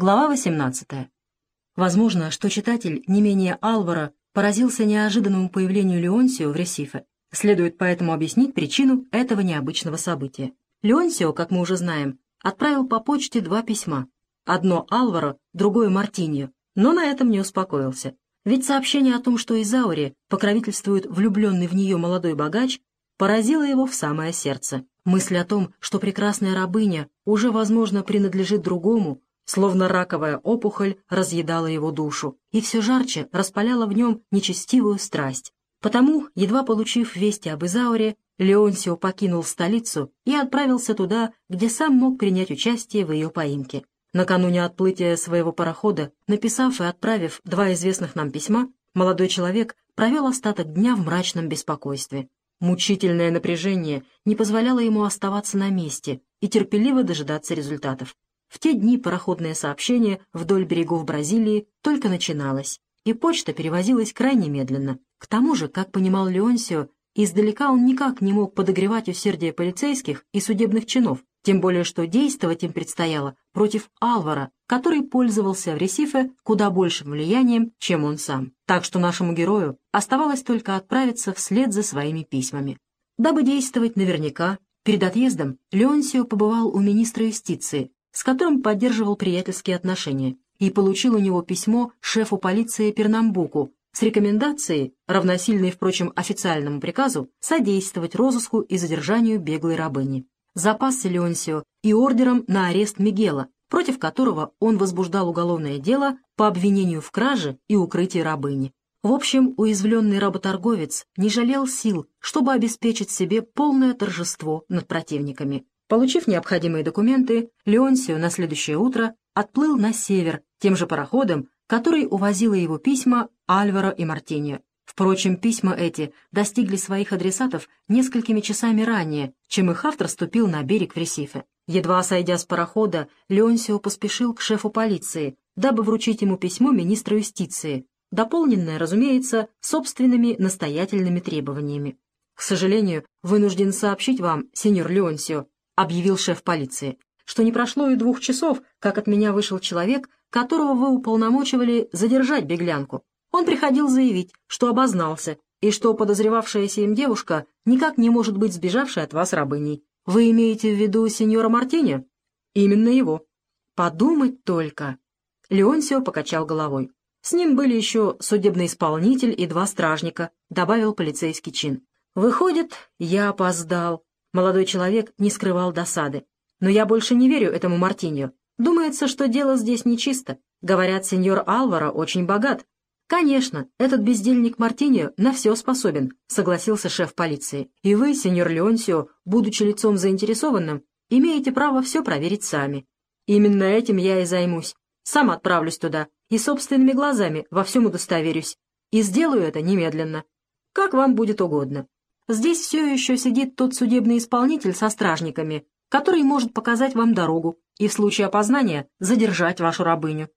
Глава 18. Возможно, что читатель не менее Алвара поразился неожиданному появлению Леонсио в Ресифе. Следует поэтому объяснить причину этого необычного события. Леонсио, как мы уже знаем, отправил по почте два письма. Одно Алваро, другое Мартиньо, но на этом не успокоился. Ведь сообщение о том, что Изауре покровительствует влюбленный в нее молодой богач, поразило его в самое сердце. Мысль о том, что прекрасная рабыня уже, возможно, принадлежит другому, словно раковая опухоль разъедала его душу и все жарче распаляла в нем нечестивую страсть. Потому, едва получив вести об Изауре, Леонсио покинул столицу и отправился туда, где сам мог принять участие в ее поимке. Накануне отплытия своего парохода, написав и отправив два известных нам письма, молодой человек провел остаток дня в мрачном беспокойстве. Мучительное напряжение не позволяло ему оставаться на месте и терпеливо дожидаться результатов. В те дни пароходное сообщение вдоль берегов Бразилии только начиналось, и почта перевозилась крайне медленно. К тому же, как понимал Леонсио, издалека он никак не мог подогревать усердие полицейских и судебных чинов, тем более что действовать им предстояло против Алвара, который пользовался в Ресифе куда большим влиянием, чем он сам. Так что нашему герою оставалось только отправиться вслед за своими письмами. Дабы действовать наверняка, перед отъездом Леонсио побывал у министра юстиции, с которым поддерживал приятельские отношения, и получил у него письмо шефу полиции Пернамбуку с рекомендацией, равносильной, впрочем, официальному приказу, содействовать розыску и задержанию беглой рабыни. Запасся Леонсио и ордером на арест Мигела, против которого он возбуждал уголовное дело по обвинению в краже и укрытии рабыни. В общем, уязвленный работорговец не жалел сил, чтобы обеспечить себе полное торжество над противниками. Получив необходимые документы, Леонсио на следующее утро отплыл на север тем же пароходом, который увозила его письма Альваро и Мартиньо. Впрочем, письма эти достигли своих адресатов несколькими часами ранее, чем их автор ступил на берег в Ресифе. Едва сойдя с парохода, Леонсио поспешил к шефу полиции, дабы вручить ему письмо министра юстиции, дополненное, разумеется, собственными настоятельными требованиями. К сожалению, вынужден сообщить вам, сеньор Леонсио, объявил шеф полиции, что не прошло и двух часов, как от меня вышел человек, которого вы уполномочивали задержать беглянку. Он приходил заявить, что обознался, и что подозревавшаяся им девушка никак не может быть сбежавшей от вас рабыней. Вы имеете в виду сеньора Мартини? Именно его. Подумать только. Леонсио покачал головой. С ним были еще судебный исполнитель и два стражника, добавил полицейский чин. Выходит, я опоздал. Молодой человек не скрывал досады. «Но я больше не верю этому Мартинью. Думается, что дело здесь нечисто. Говорят, сеньор Алваро очень богат». «Конечно, этот бездельник Мартиньо на все способен», — согласился шеф полиции. «И вы, сеньор Леонсио, будучи лицом заинтересованным, имеете право все проверить сами. Именно этим я и займусь. Сам отправлюсь туда и собственными глазами во всем удостоверюсь. И сделаю это немедленно. Как вам будет угодно. Здесь все еще сидит тот судебный исполнитель со стражниками, который может показать вам дорогу и в случае опознания задержать вашу рабыню».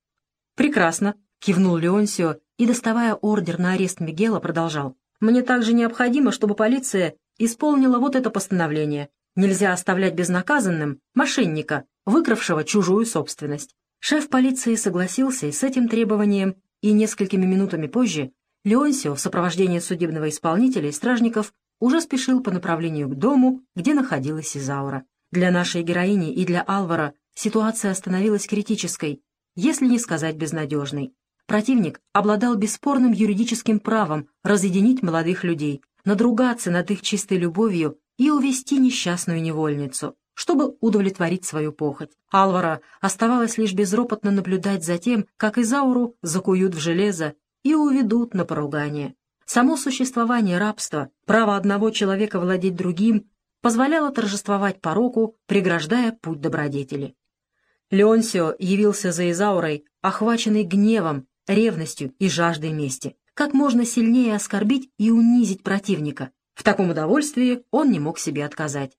«Прекрасно», — кивнул Леонсио и, доставая ордер на арест Мигела, продолжал. «Мне также необходимо, чтобы полиция исполнила вот это постановление. Нельзя оставлять безнаказанным мошенника, выкравшего чужую собственность». Шеф полиции согласился и с этим требованием, и несколькими минутами позже Леонсио в сопровождении судебного исполнителя и стражников уже спешил по направлению к дому, где находилась Изаура. Для нашей героини и для Алвара ситуация становилась критической, если не сказать безнадежной. Противник обладал бесспорным юридическим правом разъединить молодых людей, надругаться над их чистой любовью и увести несчастную невольницу, чтобы удовлетворить свою похоть. Алвара оставалось лишь безропотно наблюдать за тем, как Изауру закуют в железо и уведут на поругание. Само существование рабства, право одного человека владеть другим, позволяло торжествовать пороку, преграждая путь добродетели. Леонсио явился за Изаурой, охваченный гневом, ревностью и жаждой мести. Как можно сильнее оскорбить и унизить противника? В таком удовольствии он не мог себе отказать.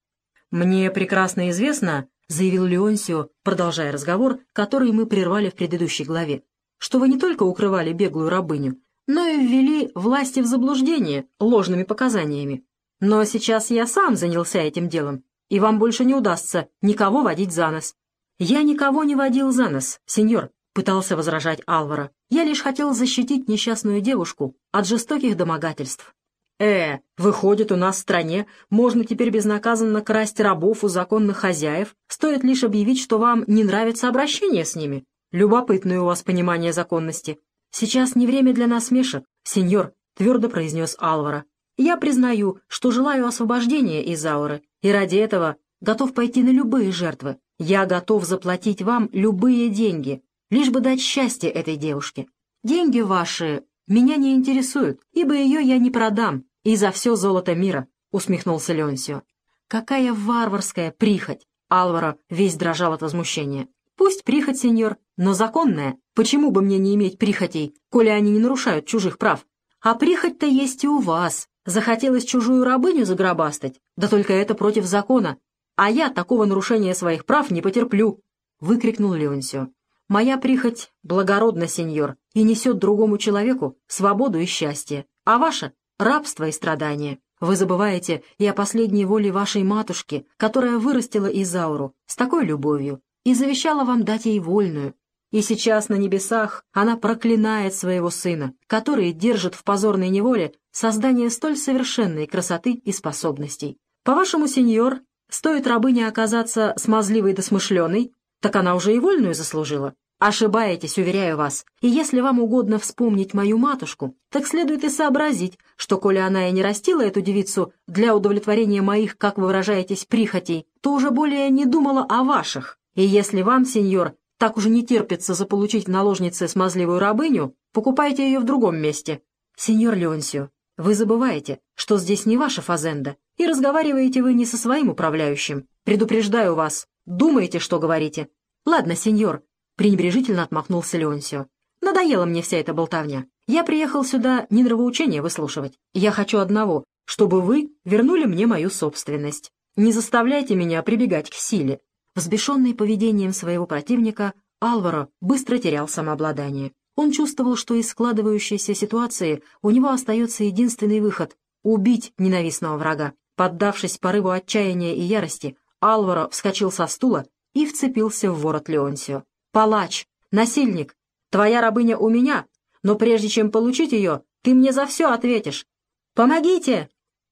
«Мне прекрасно известно», — заявил Леонсио, продолжая разговор, который мы прервали в предыдущей главе, «что вы не только укрывали беглую рабыню, но и ввели власти в заблуждение ложными показаниями. Но сейчас я сам занялся этим делом, и вам больше не удастся никого водить за нос. «Я никого не водил за нос, сеньор», — пытался возражать Алвара. «Я лишь хотел защитить несчастную девушку от жестоких домогательств». «Э, выходит, у нас в стране можно теперь безнаказанно красть рабов у законных хозяев, стоит лишь объявить, что вам не нравится обращение с ними. Любопытное у вас понимание законности». «Сейчас не время для насмешек, сеньор», — твердо произнес Алвара. «Я признаю, что желаю освобождения из Ауры, и ради этого готов пойти на любые жертвы. Я готов заплатить вам любые деньги, лишь бы дать счастье этой девушке. Деньги ваши меня не интересуют, ибо ее я не продам, и за все золото мира», — усмехнулся Леонсио. «Какая варварская прихоть!» Алваро весь дрожал от возмущения. «Пусть прихоть, сеньор, но законная. Почему бы мне не иметь прихотей, коли они не нарушают чужих прав? А прихоть-то есть и у вас. Захотелось чужую рабыню загробастать, да только это против закона, «А я такого нарушения своих прав не потерплю!» — выкрикнул Леонсио. «Моя прихоть благородна, сеньор, и несет другому человеку свободу и счастье, а ваша — рабство и страдания. Вы забываете и о последней воле вашей матушки, которая вырастила Изауру с такой любовью и завещала вам дать ей вольную. И сейчас на небесах она проклинает своего сына, который держит в позорной неволе создание столь совершенной красоты и способностей. По-вашему, сеньор, Стоит рабыне оказаться смазливой да смышленой, так она уже и вольную заслужила. Ошибаетесь, уверяю вас. И если вам угодно вспомнить мою матушку, так следует и сообразить, что, коли она и не растила эту девицу для удовлетворения моих, как вы выражаетесь, прихотей, то уже более не думала о ваших. И если вам, сеньор, так уже не терпится заполучить в наложнице смазливую рабыню, покупайте ее в другом месте. Сеньор Леонсио, вы забываете, что здесь не ваша фазенда, и разговариваете вы не со своим управляющим. Предупреждаю вас, думаете, что говорите. Ладно, сеньор, пренебрежительно отмахнулся Леонсио. Надоела мне вся эта болтовня. Я приехал сюда не нравоучение выслушивать. Я хочу одного, чтобы вы вернули мне мою собственность. Не заставляйте меня прибегать к силе. Взбешенный поведением своего противника, Алваро быстро терял самообладание. Он чувствовал, что из складывающейся ситуации у него остается единственный выход — убить ненавистного врага. Поддавшись порыву отчаяния и ярости, Алваро вскочил со стула и вцепился в ворот Леонсио. «Палач! Насильник! Твоя рабыня у меня, но прежде чем получить ее, ты мне за все ответишь! Помогите!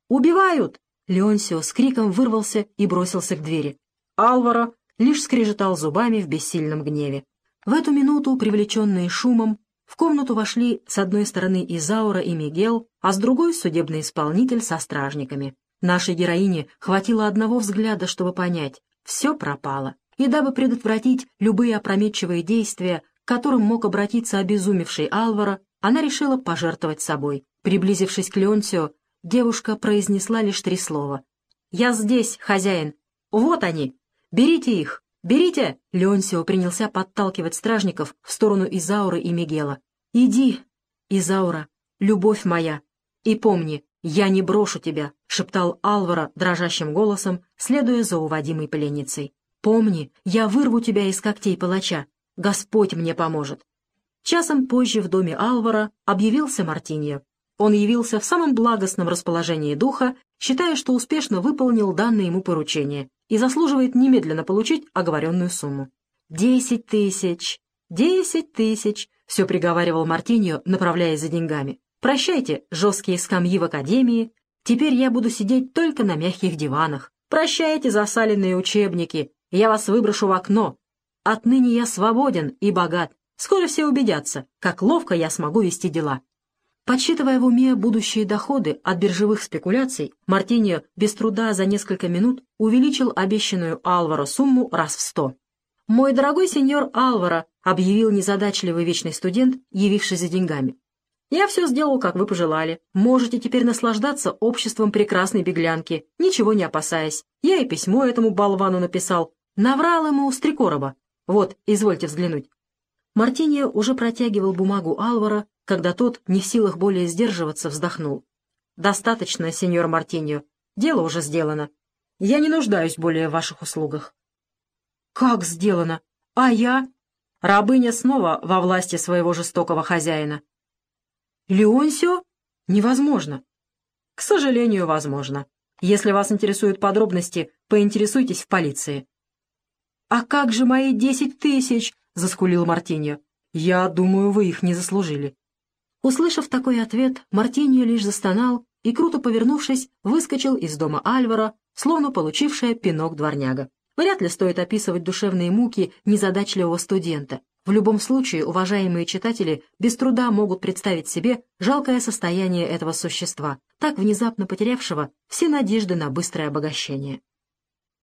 Убивают!» Леонсио с криком вырвался и бросился к двери. Алваро лишь скрежетал зубами в бессильном гневе. В эту минуту, привлеченные шумом, в комнату вошли с одной стороны Изаура и Мигел, а с другой — судебный исполнитель со стражниками. Нашей героине хватило одного взгляда, чтобы понять — все пропало. И дабы предотвратить любые опрометчивые действия, к которым мог обратиться обезумевший Алвара, она решила пожертвовать собой. Приблизившись к Леонтио, девушка произнесла лишь три слова. «Я здесь, хозяин! Вот они! Берите их!» «Берите!» — Леонсио принялся подталкивать стражников в сторону Изауры и Мигела. «Иди, Изаура, любовь моя, и помни, я не брошу тебя», — шептал Алвара дрожащим голосом, следуя за уводимой пленницей. «Помни, я вырву тебя из когтей палача. Господь мне поможет». Часом позже в доме Алвара объявился Мартиньо. Он явился в самом благостном расположении духа, считая, что успешно выполнил данное ему поручение и заслуживает немедленно получить оговоренную сумму. «Десять тысяч! Десять тысяч!» — все приговаривал Мартиньо, направляясь за деньгами. «Прощайте, жесткие скамьи в академии. Теперь я буду сидеть только на мягких диванах. Прощайте, засаленные учебники. Я вас выброшу в окно. Отныне я свободен и богат. Скоро все убедятся, как ловко я смогу вести дела». Подсчитывая в уме будущие доходы от биржевых спекуляций, Мартиньо без труда за несколько минут увеличил обещанную Алваро сумму раз в сто. «Мой дорогой сеньор Алваро», — объявил незадачливый вечный студент, явивший за деньгами. «Я все сделал, как вы пожелали. Можете теперь наслаждаться обществом прекрасной беглянки, ничего не опасаясь. Я и письмо этому болвану написал. Наврал ему с три. Вот, извольте взглянуть». Мартиньо уже протягивал бумагу Алвара, когда тот, не в силах более сдерживаться, вздохнул. «Достаточно, сеньор Мартиньо. Дело уже сделано. Я не нуждаюсь более в ваших услугах». «Как сделано? А я?» Рабыня снова во власти своего жестокого хозяина. «Леонсио? Невозможно». «К сожалению, возможно. Если вас интересуют подробности, поинтересуйтесь в полиции». «А как же мои десять тысяч?» — заскулил Мартиньо. «Я думаю, вы их не заслужили». Услышав такой ответ, Мартиньо лишь застонал и, круто повернувшись, выскочил из дома Альвара, словно получившая пинок дворняга. Вряд ли стоит описывать душевные муки незадачливого студента. В любом случае, уважаемые читатели без труда могут представить себе жалкое состояние этого существа, так внезапно потерявшего все надежды на быстрое обогащение.